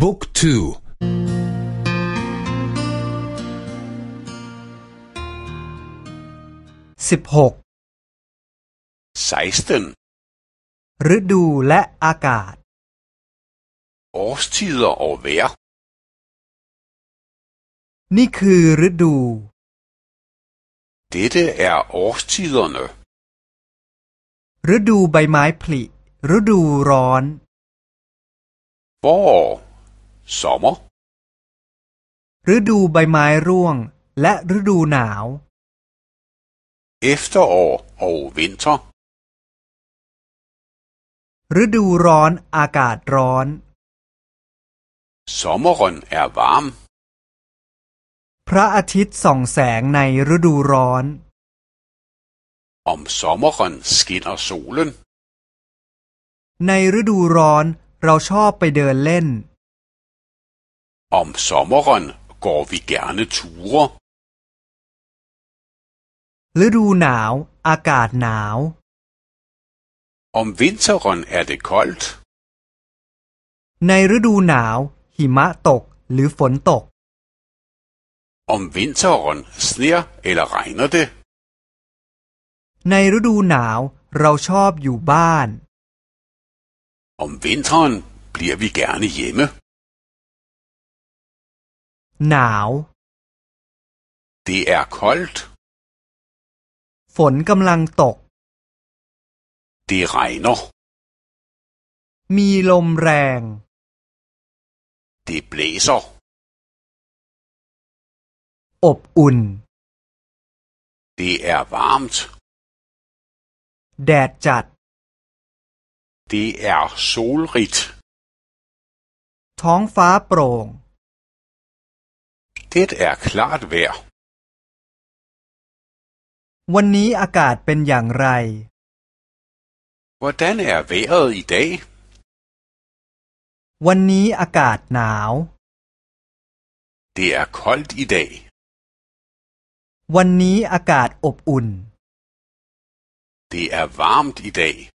บุ๊กทูสิบหกไซสตันฤดูและอากาศ årstider og vejr นี่คือฤดู Dette er årstiderne ฤดูใบไม้ผลิฤดูร้อน f o r สมฤดูใบไม้ร่วงและฤดูหนาว Efterår og vinter ฤดูร้อนอากาศร้อน Sommeren er varm พระอาทิตย์ส่องแสงในฤดูร้อน Om sommeren skinner solen ในฤดูร้อนเราชอบไปเดินเล่น Om sommeren går vi gerne ture. ฤดูหนาวอากาศหนาว Om vinteren er det koldt. ในฤดูหนาวหิมะตกหรือฝนตก Om vinteren sner eller regner det. ในฤดูหนาวเราชอบอยู่บ้าน Om vinteren bliver vi gerne hjemme. หนาว Det er koldt. ฝนกำลังตก Det regner. มีลมแรง Det blæser. อบอุ่น Det er varmt. แดดจัด Det er solrigt. ท้องฟ้าโปร่ง Det er klart v æ r วันนี้อากาศเป็นอย่างไร Hvordan er vejret i dag? วันนี้อากาศหนาว Det er koldt i dag. วันนี้อากาศอบอุ่น Det er varmt i dag.